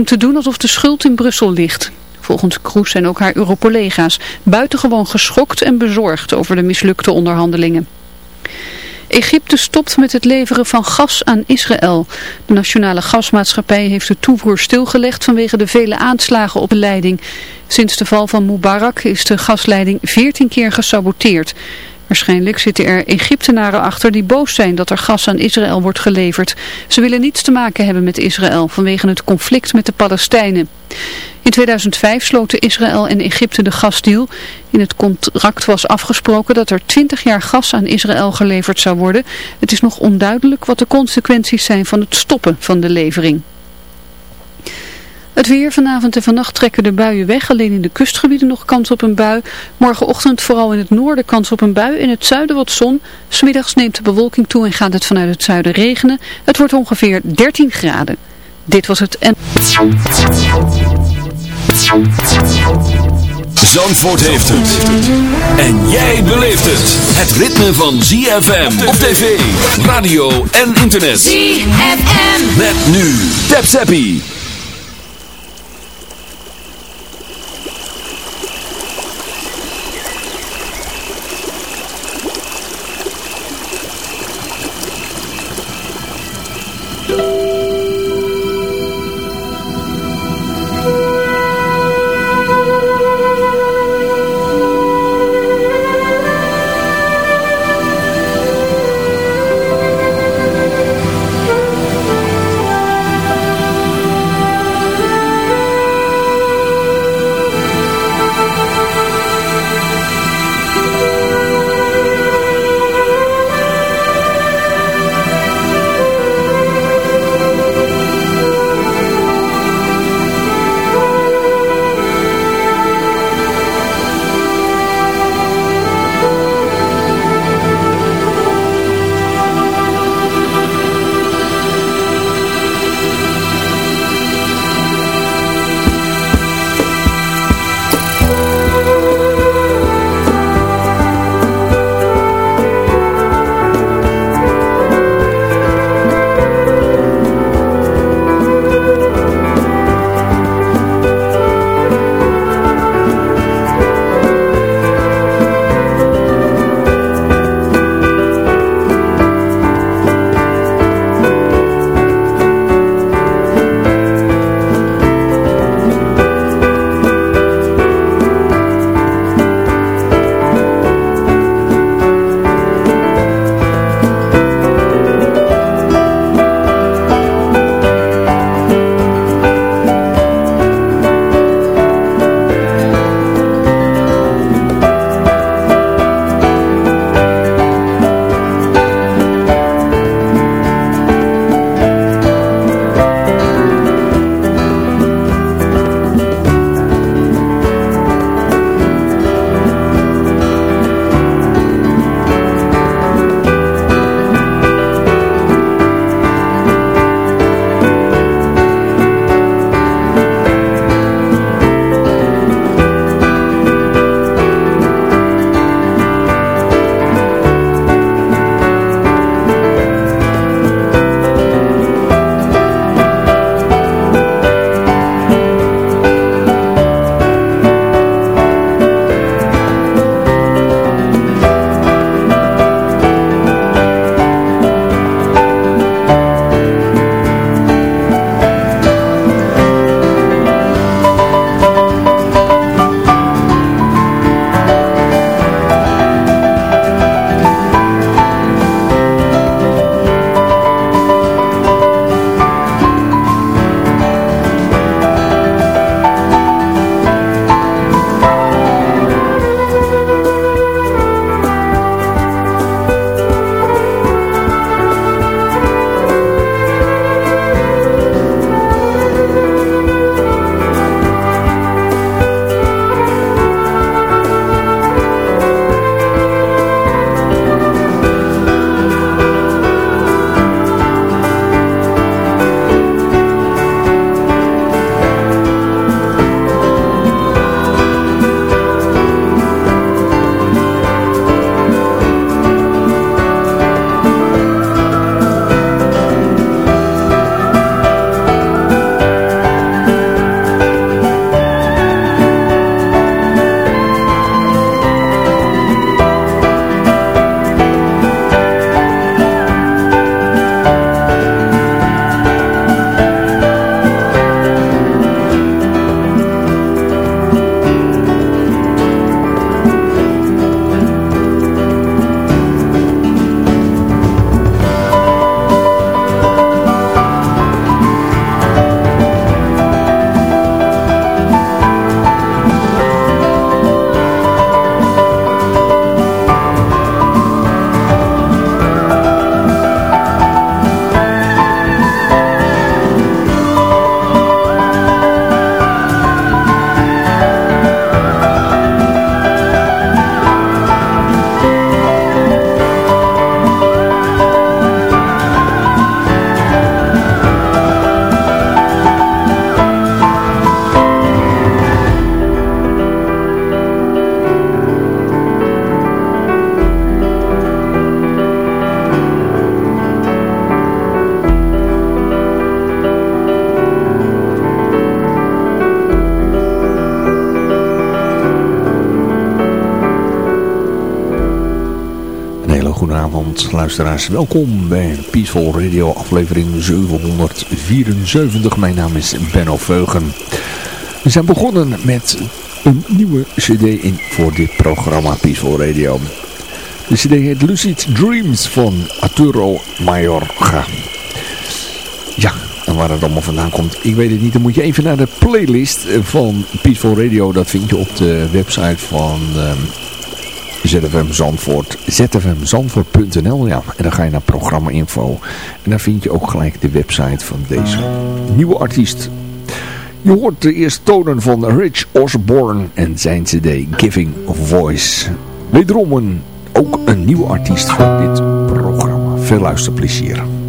om te doen alsof de schuld in Brussel ligt. Volgens Kroes zijn ook haar Eurocollega's buitengewoon geschokt en bezorgd over de mislukte onderhandelingen. Egypte stopt met het leveren van gas aan Israël. De nationale gasmaatschappij heeft de toevoer stilgelegd vanwege de vele aanslagen op de leiding. Sinds de val van Mubarak is de gasleiding 14 keer gesaboteerd. Waarschijnlijk zitten er Egyptenaren achter die boos zijn dat er gas aan Israël wordt geleverd. Ze willen niets te maken hebben met Israël vanwege het conflict met de Palestijnen. In 2005 sloten Israël en Egypte de gasdeal. In het contract was afgesproken dat er 20 jaar gas aan Israël geleverd zou worden. Het is nog onduidelijk wat de consequenties zijn van het stoppen van de levering. Het weer vanavond en vannacht trekken de buien weg. Alleen in de kustgebieden nog kans op een bui. Morgenochtend vooral in het noorden kans op een bui. In het zuiden wat zon. Smiddags neemt de bewolking toe en gaat het vanuit het zuiden regenen. Het wordt ongeveer 13 graden. Dit was het en... Zandvoort heeft het. En jij beleeft het. Het ritme van ZFM op tv, radio en internet. ZFM. Met nu. Tap Zappie. Luisteraars. Welkom bij Peaceful Radio aflevering 774. Mijn naam is Benno Veugen. We zijn begonnen met een nieuwe cd in voor dit programma Peaceful Radio. De cd heet Lucid Dreams van Arturo Mayorga. Ja, en waar het allemaal vandaan komt, ik weet het niet. Dan moet je even naar de playlist van Peaceful Radio. Dat vind je op de website van... ZFM Zandvoort, zfmzandvoort.nl, ja, en dan ga je naar programma info en dan vind je ook gelijk de website van deze nieuwe artiest. Je hoort de eerste tonen van Rich Osborne en zijn cd Giving Voice. Wederom een, ook een nieuwe artiest voor dit programma. Veel luisterplezier.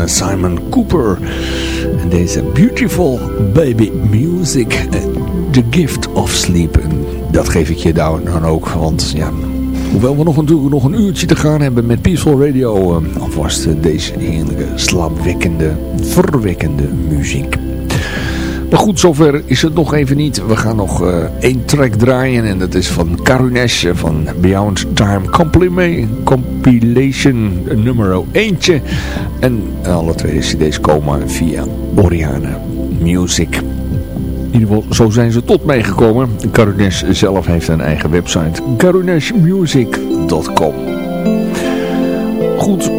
Eh, Simon Cooper. En deze Beautiful Baby Music, eh, The Gift of Sleep. Dat geef ik je daar dan ook, want ja... Hoewel we nog nog een uurtje te gaan hebben met Peaceful Radio, uh, alvast deze heerlijke, slaapwekkende, verwekkende muziek. Maar goed, zover is het nog even niet. We gaan nog uh, één track draaien en dat is van Karunesh van Beyond Time Compilation nummer 1. En alle twee cd's komen via Oriana Music. In ieder geval, zo zijn ze tot meegekomen. Karunesh zelf heeft een eigen website. karuneshmusic.com Goed,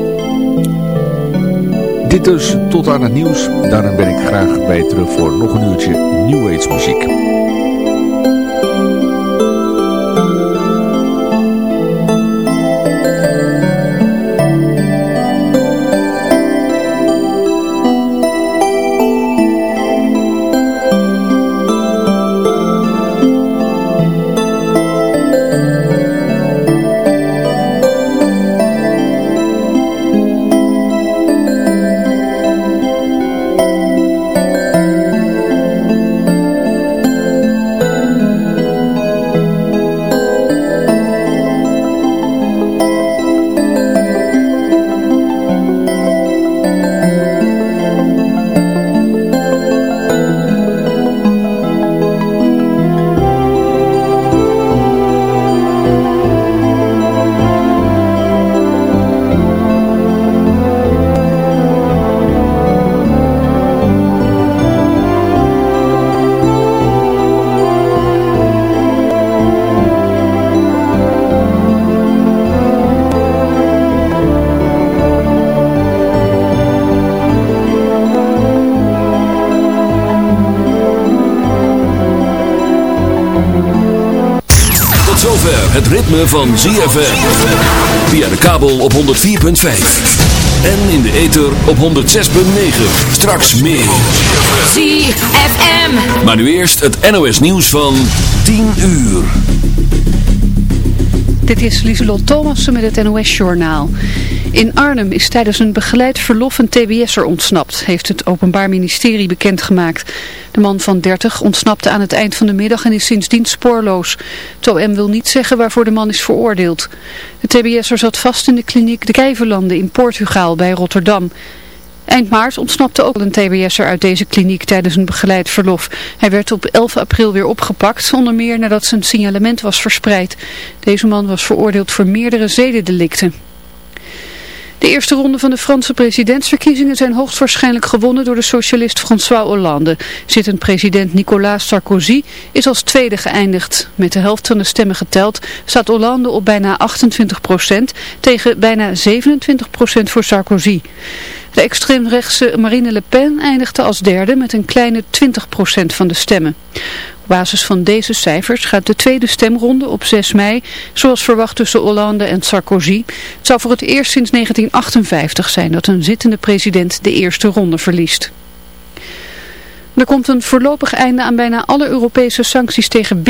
dit dus tot aan het nieuws. Daarna ben ik graag bij terug voor nog een uurtje New Age muziek. Van ZFM. Via de kabel op 104.5. En in de ether op 106.9. Straks meer. ZFM. Maar nu eerst het NOS nieuws van 10 uur. Dit is Lieselot Thomassen met het NOS Journaal. In Arnhem is tijdens een begeleid verlof een tbs'er ontsnapt, heeft het Openbaar Ministerie bekendgemaakt. De man van 30 ontsnapte aan het eind van de middag en is sindsdien spoorloos. Het OM wil niet zeggen waarvoor de man is veroordeeld. De tbs'er zat vast in de kliniek De Kijverlanden in Portugal bij Rotterdam. Eind maart ontsnapte ook een tbs'er uit deze kliniek tijdens een begeleid verlof. Hij werd op 11 april weer opgepakt, onder meer nadat zijn signalement was verspreid. Deze man was veroordeeld voor meerdere zedendelicten. De eerste ronde van de Franse presidentsverkiezingen zijn hoogstwaarschijnlijk gewonnen door de socialist François Hollande. Zittend president Nicolas Sarkozy is als tweede geëindigd. Met de helft van de stemmen geteld staat Hollande op bijna 28% tegen bijna 27% voor Sarkozy. De extreemrechtse Marine Le Pen eindigde als derde met een kleine 20% van de stemmen. Basis van deze cijfers gaat de tweede stemronde op 6 mei, zoals verwacht tussen Hollande en Sarkozy. Het zou voor het eerst sinds 1958 zijn dat een zittende president de eerste ronde verliest. Er komt een voorlopig einde aan bijna alle Europese sancties tegen